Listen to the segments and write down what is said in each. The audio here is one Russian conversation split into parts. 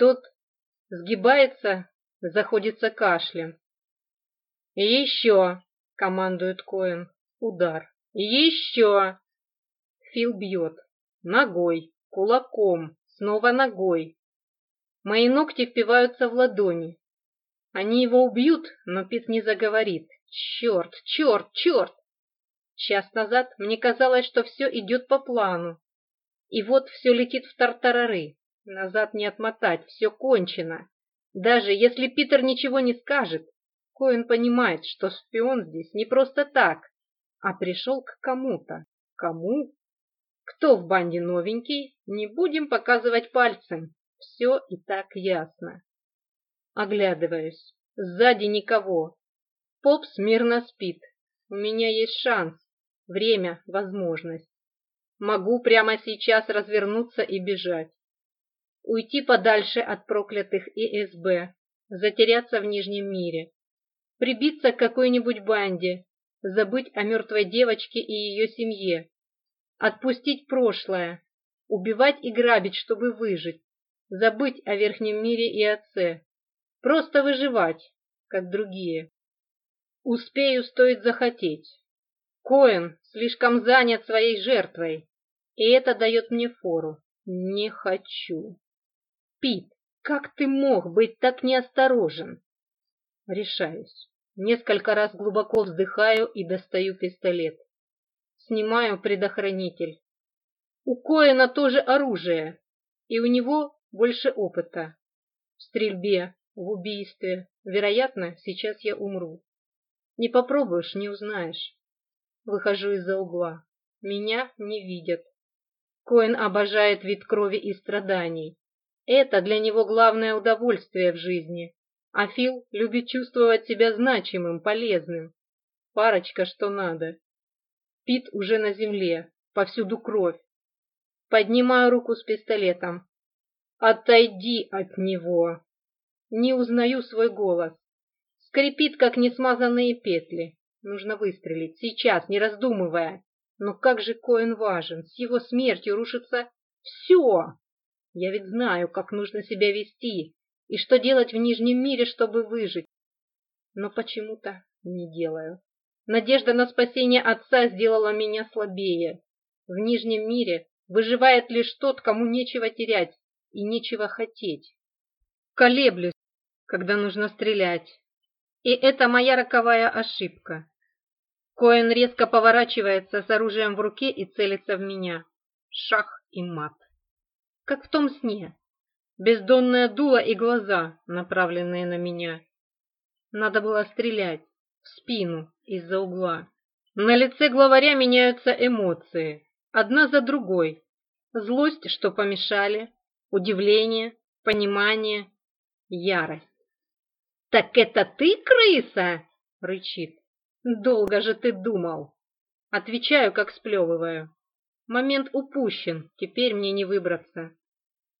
Тот сгибается, заходится кашлем. «И еще!» — командует Коэн. Удар. «И еще!» Фил бьет. Ногой, кулаком, снова ногой. Мои ногти впиваются в ладони. Они его убьют, но Пит не заговорит. Черт, черт, черт! Час назад мне казалось, что все идет по плану. И вот все летит в тартарары. Назад не отмотать, все кончено. Даже если Питер ничего не скажет, Коэн понимает, что шпион здесь не просто так, а пришел к кому-то. Кому? Кто в банде новенький, не будем показывать пальцем. Все и так ясно. Оглядываюсь. Сзади никого. Поп смирно спит. У меня есть шанс, время, возможность. Могу прямо сейчас развернуться и бежать уйти подальше от проклятых ИСБ, затеряться в Нижнем мире, прибиться к какой-нибудь банде, забыть о мертвой девочке и ее семье, отпустить прошлое, убивать и грабить, чтобы выжить, забыть о верхнем мире и отце, просто выживать, как другие. Успею, стоит захотеть. Коэн слишком занят своей жертвой, и это дает мне фору. Не хочу. Пит, Как ты мог быть так неосторожен? Решаюсь. Несколько раз глубоко вздыхаю и достаю пистолет. Снимаю предохранитель. У Коэна тоже оружие, и у него больше опыта. В стрельбе, в убийстве. Вероятно, сейчас я умру. Не попробуешь, не узнаешь. Выхожу из-за угла. Меня не видят. Коэн обожает вид крови и страданий. Это для него главное удовольствие в жизни. А Фил любит чувствовать себя значимым, полезным. Парочка, что надо. Пит уже на земле, повсюду кровь. Поднимаю руку с пистолетом. «Отойди от него!» Не узнаю свой голос. Скрипит, как несмазанные петли. Нужно выстрелить. Сейчас, не раздумывая. Но как же Коэн важен. С его смертью рушится все. Я ведь знаю, как нужно себя вести и что делать в Нижнем мире, чтобы выжить. Но почему-то не делаю. Надежда на спасение отца сделала меня слабее. В Нижнем мире выживает лишь тот, кому нечего терять и нечего хотеть. Колеблюсь, когда нужно стрелять. И это моя роковая ошибка. Коэн резко поворачивается с оружием в руке и целится в меня. Шах и мат как в том сне. Бездонное дуло и глаза, направленные на меня. Надо было стрелять в спину из-за угла. На лице главаря меняются эмоции, одна за другой. Злость, что помешали, удивление, понимание, ярость. «Так это ты, крыса?» — рычит. «Долго же ты думал!» Отвечаю, как сплевываю. Момент упущен, теперь мне не выбраться.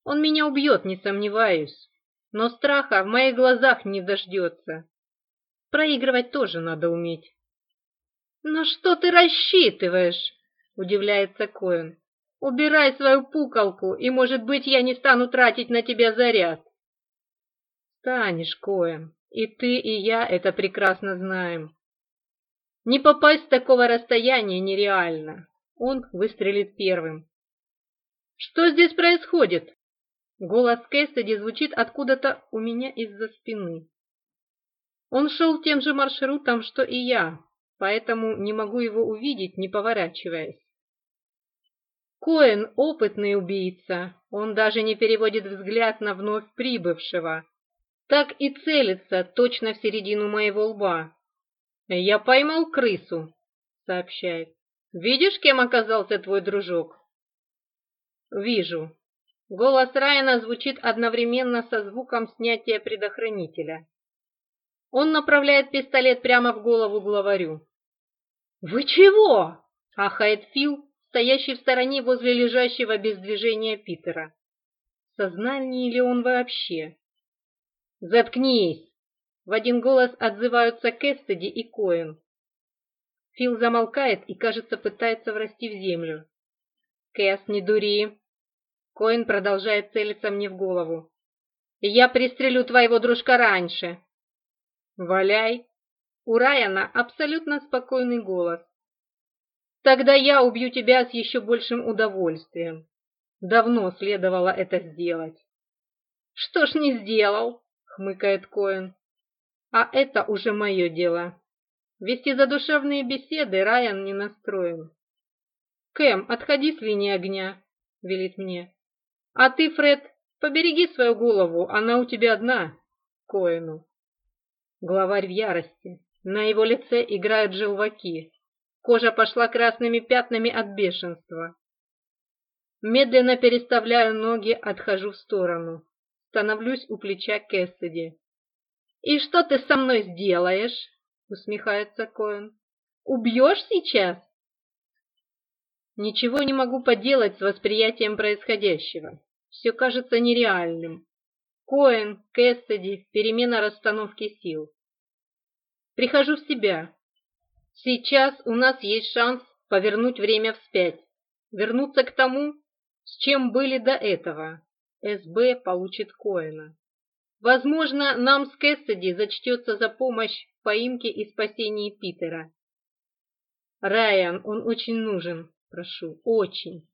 Он меня убьет, не сомневаюсь. Но страха в моих глазах не дождется. Проигрывать тоже надо уметь. «На что ты рассчитываешь?» — удивляется Коэн. «Убирай свою пуколку, и, может быть, я не стану тратить на тебя заряд». «Станешь, Коэн, и ты, и я это прекрасно знаем. Не попасть с такого расстояния нереально. Он выстрелит первым». «Что здесь происходит?» Голос Кэссиди звучит откуда-то у меня из-за спины. Он шел тем же маршрутом, что и я, поэтому не могу его увидеть, не поворачиваясь. Коэн – опытный убийца, он даже не переводит взгляд на вновь прибывшего. Так и целится точно в середину моего лба. «Я поймал крысу», – сообщает. «Видишь, кем оказался твой дружок?» «Вижу. Голос Райана звучит одновременно со звуком снятия предохранителя. Он направляет пистолет прямо в голову главарю. «Вы чего?» – ахает Фил, стоящий в стороне возле лежащего без движения Питера. Сознание ли он вообще? «Заткнись!» – в один голос отзываются Кэссиди и Коэн. Фил замолкает и, кажется, пытается врасти в землю. «Кэс, не дури!» Коин продолжает целиться мне в голову. «Я пристрелю твоего дружка раньше!» «Валяй!» У Райана абсолютно спокойный голос. «Тогда я убью тебя с еще большим удовольствием. Давно следовало это сделать». «Что ж не сделал?» — хмыкает Коэн. «А это уже мое дело. Вести задушевные беседы Райан не настроен». «Кэм, отходи с линии огня», — велит мне. А ты, Фред, побереги свою голову, она у тебя одна. Коину. Главарь в ярости. На его лице играют желваки. Кожа пошла красными пятнами от бешенства. Медленно переставляю ноги, отхожу в сторону. Становлюсь у плеча Кэссиди. «И что ты со мной сделаешь?» — усмехается Коэн. «Убьешь сейчас?» Ничего не могу поделать с восприятием происходящего. Все кажется нереальным. Коэн, Кэссиди, перемена расстановки сил. Прихожу в себя. Сейчас у нас есть шанс повернуть время вспять. Вернуться к тому, с чем были до этого. СБ получит Коэна. Возможно, нам с Кэссиди зачтется за помощь в поимке и спасении Питера. Райан, он очень нужен прошу, очень.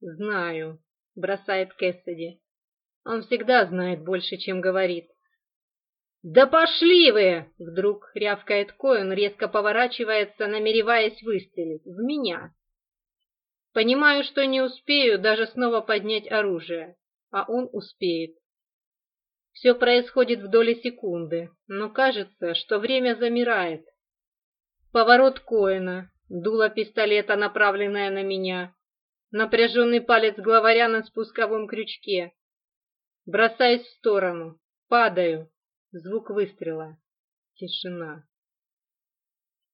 Знаю, бросает Кэссиди. Он всегда знает больше, чем говорит. «Да пошли вы!» — вдруг рявкает Коэн, резко поворачивается, намереваясь выстрелить. «В меня!» Понимаю, что не успею даже снова поднять оружие, а он успеет. Все происходит в доли секунды, но кажется, что время замирает. Поворот Коэна, дуло пистолета, направленное на меня, напряженный палец главаря на спусковом крючке. Бросаюсь в сторону, падаю, звук выстрела, тишина.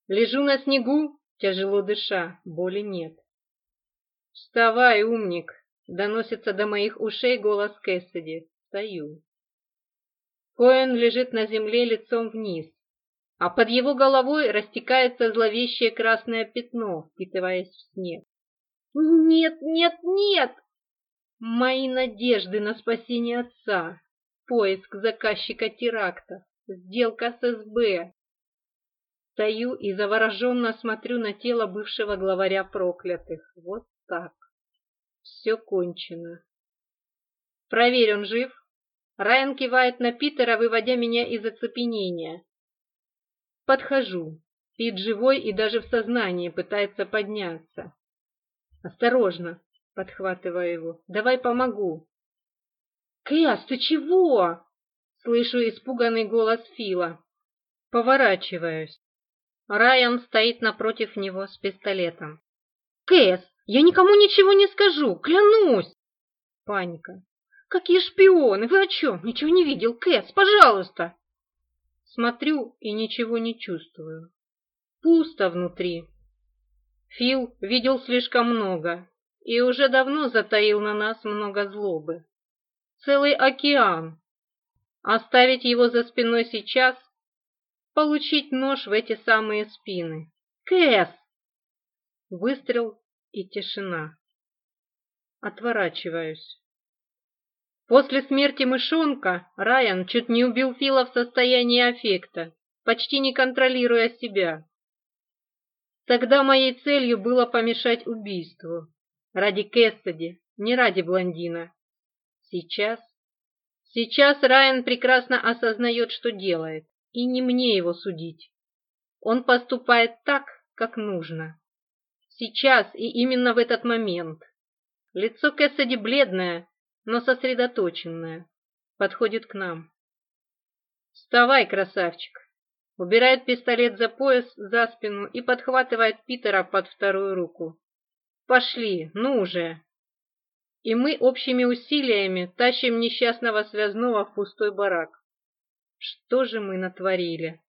Лежу на снегу, тяжело дыша, боли нет. «Вставай, умник!» — доносится до моих ушей голос Кэссиди. «Стою». Коэн лежит на земле лицом вниз а под его головой растекается зловещее красное пятно, впитываясь в снег. «Нет, нет, нет!» Мои надежды на спасение отца, поиск заказчика теракта, сделка с СБ. Стою и завороженно смотрю на тело бывшего главаря проклятых. Вот так. Все кончено. Проверь, он жив? Райан кивает на Питера, выводя меня из оцепенения. Подхожу. Пит живой и даже в сознании пытается подняться. «Осторожно!» — подхватываю его. «Давай помогу!» «Кэс, ты чего?» — слышу испуганный голос Фила. Поворачиваюсь. Райан стоит напротив него с пистолетом. «Кэс, я никому ничего не скажу, клянусь!» Паника. «Какие шпионы? Вы о чем? Ничего не видел. Кэс, пожалуйста!» Смотрю и ничего не чувствую. Пусто внутри. Фил видел слишком много и уже давно затаил на нас много злобы. Целый океан. Оставить его за спиной сейчас, получить нож в эти самые спины. Кэс! Выстрел и тишина. Отворачиваюсь. После смерти мышонка Райан чуть не убил Фила в состоянии аффекта, почти не контролируя себя. Тогда моей целью было помешать убийству. Ради Кэссиди, не ради блондина. Сейчас? Сейчас Райан прекрасно осознает, что делает, и не мне его судить. Он поступает так, как нужно. Сейчас и именно в этот момент. Лицо Кэссиди бледное, но сосредоточенная, подходит к нам. «Вставай, красавчик!» Убирает пистолет за пояс, за спину и подхватывает Питера под вторую руку. «Пошли, ну уже!» И мы общими усилиями тащим несчастного связного в пустой барак. Что же мы натворили?